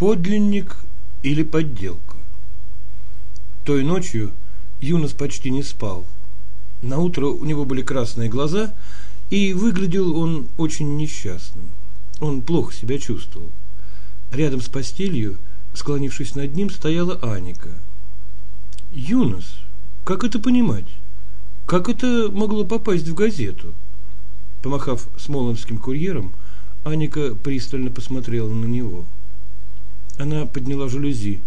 Подлинник или подделка? Той ночью Юнос почти не спал. На утро у него были красные глаза, и выглядел он очень несчастным. Он плохо себя чувствовал. Рядом с постелью, склонившись над ним, стояла Аника. Юнос, как это понимать? Как это могло попасть в газету? Помахав смолонским курьером, Аника пристально посмотрела на него. Она подняла жалюзи.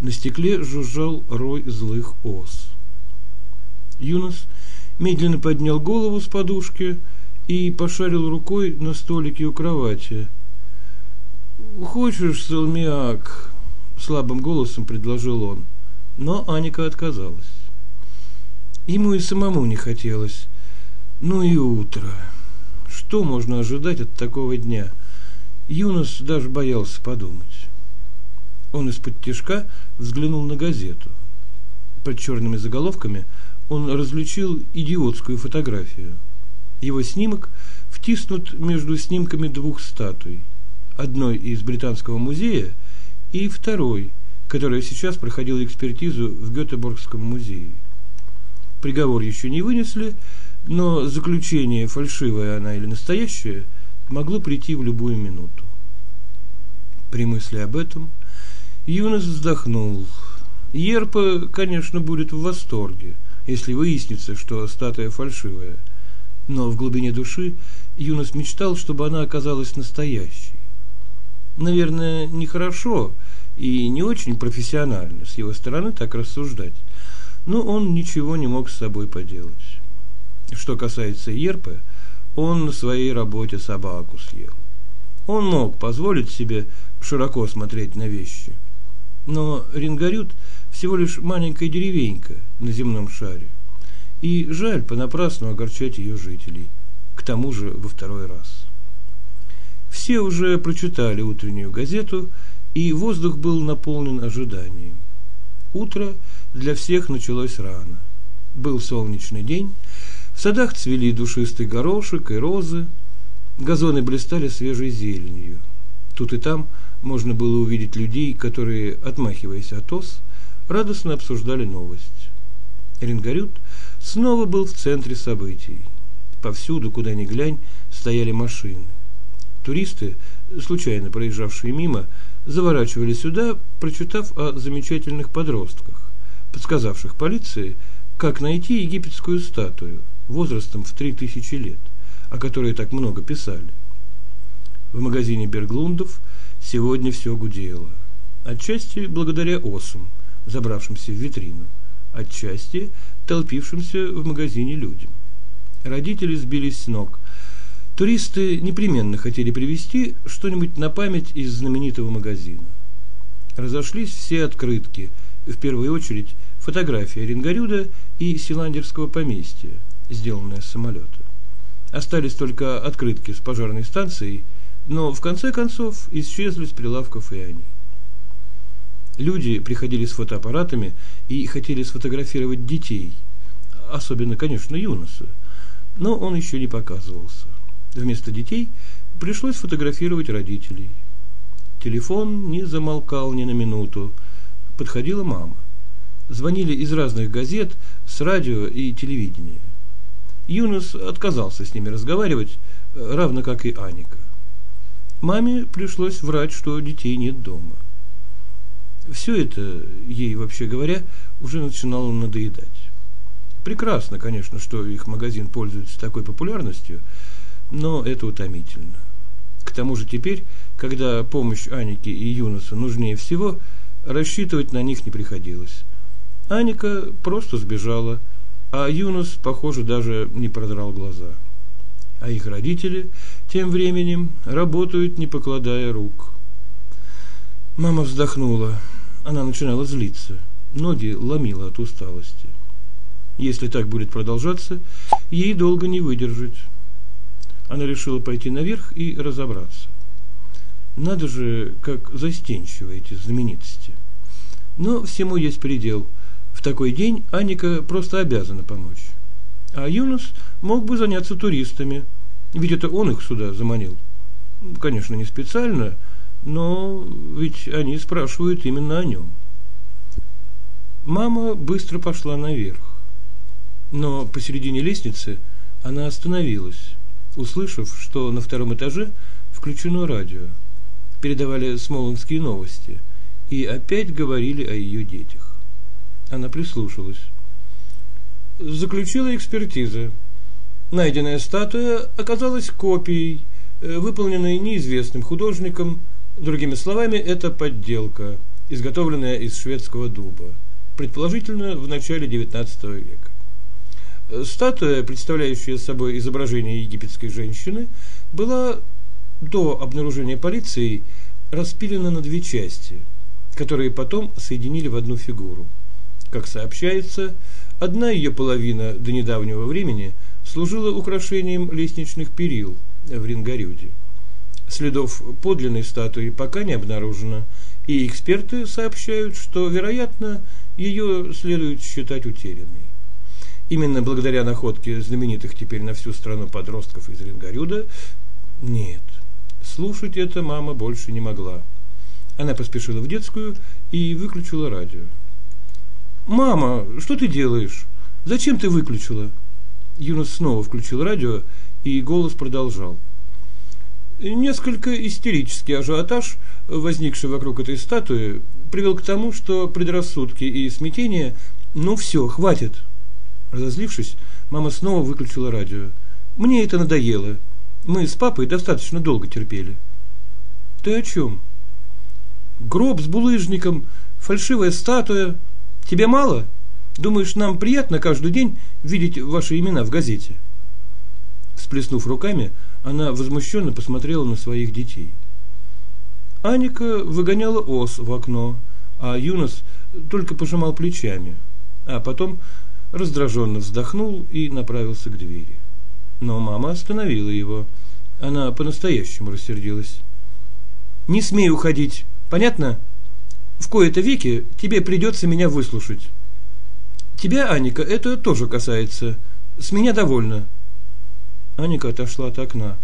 На стекле жужжал рой злых ос. Юнос медленно поднял голову с подушки и пошарил рукой на столике у кровати. «Хочешь, салмиак?» – слабым голосом предложил он, но Аника отказалась. Ему и самому не хотелось. Ну и утро. Что можно ожидать от такого дня? Юнос даже боялся подумать. Он из-под тяжка взглянул на газету. Под черными заголовками он различил идиотскую фотографию. Его снимок втиснут между снимками двух статуй. Одной из Британского музея и второй, которая сейчас проходила экспертизу в Гетеборгском музее. Приговор еще не вынесли, но заключение, фальшивая она или настоящая, могло прийти в любую минуту. При мысли об этом Юнос вздохнул. Ерпа, конечно, будет в восторге, если выяснится, что статуя фальшивая. Но в глубине души Юнос мечтал, чтобы она оказалась настоящей. Наверное, нехорошо и не очень профессионально с его стороны так рассуждать, но он ничего не мог с собой поделать. Что касается Ерпы, он на своей работе собаку съел. Он мог позволить себе широко смотреть на вещи. Но Рингарют всего лишь маленькая деревенька на земном шаре. И жаль понапрасну огорчать ее жителей, к тому же во второй раз. Все уже прочитали утреннюю газету, и воздух был наполнен ожиданием. Утро для всех началось рано. Был солнечный день, в садах цвели душистый горошек и розы, газоны блистали свежей зеленью. Тут и там можно было увидеть людей, которые, отмахиваясь от ос, радостно обсуждали новость. Рингарют снова был в центре событий. Повсюду, куда ни глянь, стояли машины. Туристы, случайно проезжавшие мимо, заворачивали сюда, прочитав о замечательных подростках, подсказавших полиции, как найти египетскую статую возрастом в три тысячи лет, о которой так много писали. В магазине Берглундов сегодня все гудело. Отчасти благодаря осам, забравшимся в витрину, отчасти толпившимся в магазине людям. Родители сбились с ног. Туристы непременно хотели привезти что-нибудь на память из знаменитого магазина. Разошлись все открытки, в первую очередь фотография Рингарюда и Силандерского поместья, сделанная с самолета. Остались только открытки с пожарной станцией, но в конце концов исчезли с прилавков и они. Люди приходили с фотоаппаратами и хотели сфотографировать детей, особенно, конечно, Юноса, но он еще не показывался. Вместо детей пришлось фотографировать родителей. Телефон не замолкал ни на минуту. Подходила мама. Звонили из разных газет, с радио и телевидения. Юнос отказался с ними разговаривать, равно как и Аника. Маме пришлось врать, что детей нет дома. Все это, ей вообще говоря, уже начинало надоедать. Прекрасно, конечно, что их магазин пользуется такой популярностью, но это утомительно. К тому же теперь, когда помощь Аники и Юнуса нужнее всего, рассчитывать на них не приходилось. Аника просто сбежала, а Юнус, похоже, даже не продрал глаза. А их родители тем временем работают, не покладая рук. Мама вздохнула. Она начинала злиться. Ноги ломила от усталости. Если так будет продолжаться, ей долго не выдержать. Она решила пойти наверх и разобраться. Надо же, как застенчивы эти знаменитости. Но всему есть предел – в такой день Аника просто обязана помочь. А Юнус мог бы заняться туристами, ведь это он их сюда заманил. Конечно, не специально, но ведь они спрашивают именно о нем. Мама быстро пошла наверх, но посередине лестницы она остановилась, услышав, что на втором этаже включено радио. Передавали смолонские новости и опять говорили о ее детях. Она прислушалась. Заключила экспертиза. Найденная статуя оказалась копией, э, выполненной неизвестным художником. Другими словами, это подделка, изготовленная из шведского дуба, предположительно в начале XIX века. Статуя, представляющая собой изображение египетской женщины, была до обнаружения полицией распилена на две части, которые потом соединили в одну фигуру. Как сообщается, одна ее половина до недавнего времени – служила украшением лестничных перил в Рингарюде. Следов подлинной статуи пока не обнаружено, и эксперты сообщают, что, вероятно, ее следует считать утерянной. Именно благодаря находке знаменитых теперь на всю страну подростков из Рингарюда нет, слушать это мама больше не могла. Она поспешила в детскую и выключила радио. «Мама, что ты делаешь? Зачем ты выключила?» Юнос снова включил радио, и голос продолжал. Несколько истерический ажиотаж, возникший вокруг этой статуи, привел к тому, что предрассудки и смятение «ну все, хватит». Разозлившись, мама снова выключила радио. «Мне это надоело. Мы с папой достаточно долго терпели». «Ты о чем?» «Гроб с булыжником, фальшивая статуя. Тебе мало?» Думаешь, нам приятно каждый день видеть ваши имена в газете?» Сплеснув руками, она возмущенно посмотрела на своих детей. Аника выгоняла ос в окно, а Юнос только пожимал плечами, а потом раздраженно вздохнул и направился к двери. Но мама остановила его. Она по-настоящему рассердилась. «Не смей уходить, понятно? В кои-то веки тебе придется меня выслушать». Тебя, Аника, это тоже касается. С меня довольно. Аника отошла от окна.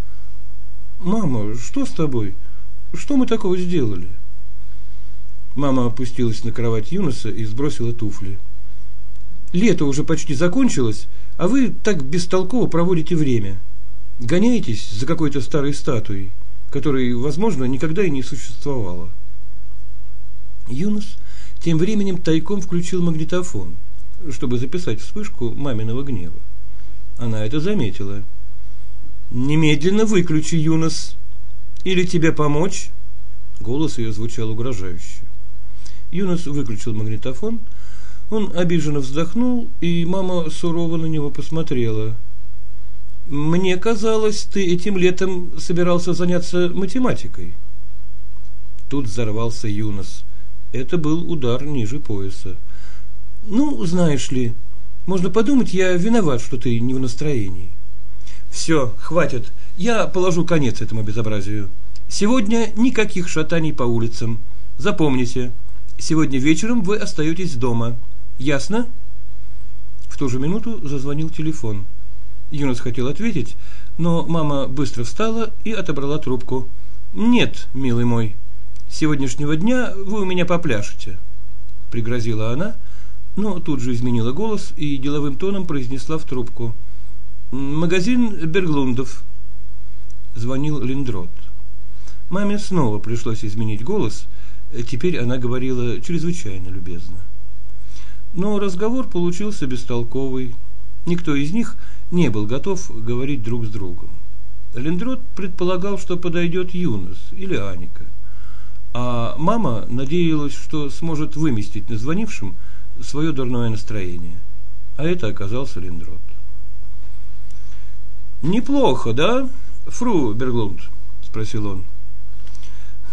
Мама, что с тобой? Что мы такого сделали? Мама опустилась на кровать Юноса и сбросила туфли. Лето уже почти закончилось, а вы так бестолково проводите время. Гоняетесь за какой-то старой статуей, которой, возможно, никогда и не существовало. Юнос тем временем тайком включил магнитофон – чтобы записать вспышку маминого гнева. Она это заметила. «Немедленно выключи, Юнос! Или тебе помочь?» Голос ее звучал угрожающе. Юнос выключил магнитофон, он обиженно вздохнул, и мама сурово на него посмотрела. «Мне казалось, ты этим летом собирался заняться математикой». Тут взорвался Юнос. Это был удар ниже пояса. Ну, знаешь ли, можно подумать, я виноват, что ты не в настроении. Все, хватит. Я положу конец этому безобразию. Сегодня никаких шатаний по улицам. Запомните, сегодня вечером вы остаетесь дома. Ясно? В ту же минуту зазвонил телефон. Юнос хотел ответить, но мама быстро встала и отобрала трубку. «Нет, милый мой, сегодняшнего дня вы у меня попляшете», – пригрозила она, – но тут же изменила голос и деловым тоном произнесла в трубку. «Магазин Берглундов». Звонил Линдрот. Маме снова пришлось изменить голос, теперь она говорила чрезвычайно любезно. Но разговор получился бестолковый. Никто из них не был готов говорить друг с другом. Линдрот предполагал, что подойдет Юнос или Аника. А мама надеялась, что сможет выместить на звонившем – свое дурное настроение. А это оказался Линдрот. «Неплохо, да, фру Берглунд?» – спросил он.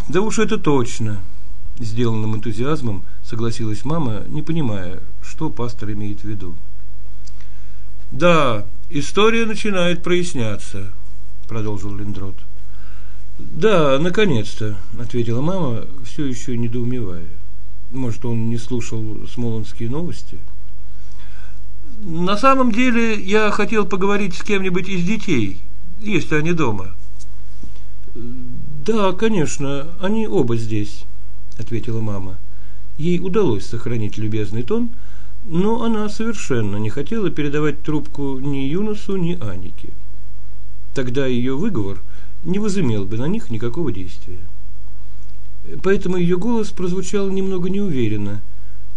«Да уж это точно», – сделанным энтузиазмом согласилась мама, не понимая, что пастор имеет в виду. «Да, история начинает проясняться», – продолжил Линдрот. «Да, наконец-то», – ответила мама, все еще недоумевая. Может, он не слушал смолонские новости? На самом деле, я хотел поговорить с кем-нибудь из детей, если они дома. Да, конечно, они оба здесь, ответила мама. Ей удалось сохранить любезный тон, но она совершенно не хотела передавать трубку ни Юнусу, ни Анике. Тогда ее выговор не возымел бы на них никакого действия. Поэтому ее голос прозвучал немного неуверенно,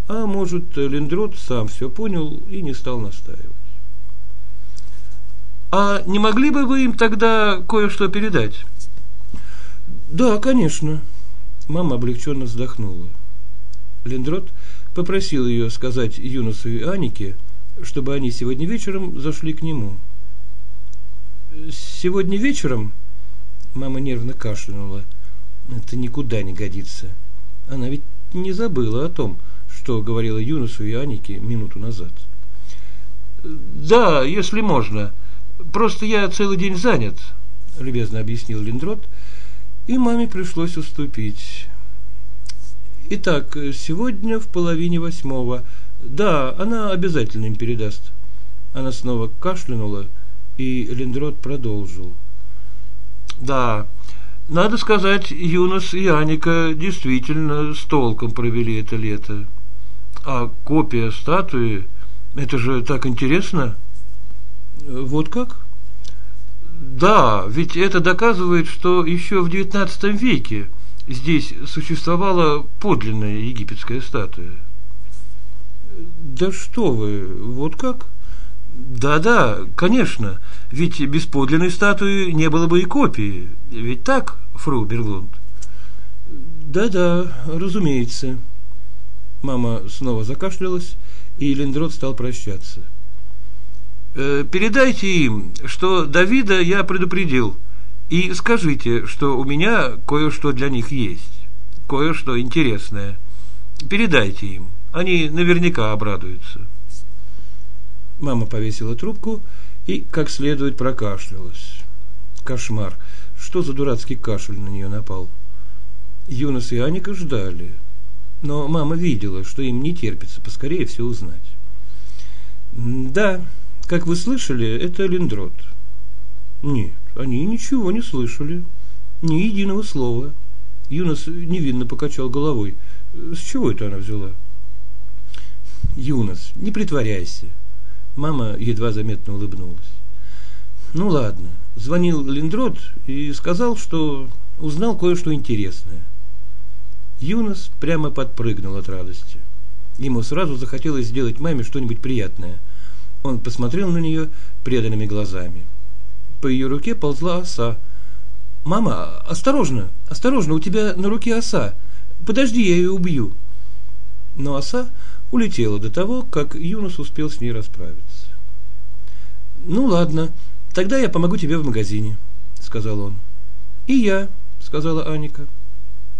а может, Линдрот сам все понял и не стал настаивать. «А не могли бы вы им тогда кое-что передать?» «Да, конечно», – мама облегченно вздохнула. Линдрот попросил ее сказать Юнусу и Анике, чтобы они сегодня вечером зашли к нему. «Сегодня вечером?» Мама нервно кашлянула. «Это никуда не годится. Она ведь не забыла о том, что говорила Юнусу и Анике минуту назад». «Да, если можно. Просто я целый день занят», – любезно объяснил Линдрот, и маме пришлось уступить. Итак, сегодня в половине восьмого. Да, она обязательно им передаст. Она снова кашлянула, и Линдрот продолжил. Да, надо сказать, Юнос и Аника действительно с толком провели это лето. А копия статуи, это же так интересно. Вот как? Да, ведь это доказывает, что еще в XIX веке здесь существовала подлинная египетская статуя. Да что вы, вот как? Да-да, конечно, ведь без подлинной статуи не было бы и копии. Ведь так, фру Берлунд? Да-да, разумеется. Мама снова закашлялась, и Лендрот стал прощаться. Э, передайте им, что Давида я предупредил, и скажите, что у меня кое-что для них есть, кое-что интересное. Передайте им, они наверняка обрадуются. Мама повесила трубку и как следует прокашлялась. Кошмар, что за дурацкий кашель на нее напал? Юнос и Аника ждали, но мама видела, что им не терпится поскорее все узнать. Да, как вы слышали, это Линдрот. Нет, они ничего не слышали. Ни единого слова. Юнос невинно покачал головой. С чего это она взяла? Юнос, не притворяйся. Мама едва заметно улыбнулась. Ну ладно, звонил Линдрот и сказал, что узнал кое-что интересное. Юнос прямо подпрыгнул от радости. Ему сразу захотелось сделать маме что-нибудь приятное – он посмотрел на нее преданными глазами. По ее руке ползла оса. «Мама, осторожно, осторожно, у тебя на руке оса. Подожди, я ее убью». Но оса улетела до того, как Юнус успел с ней расправиться. «Ну ладно, тогда я помогу тебе в магазине», — сказал он. «И я», — сказала Аника.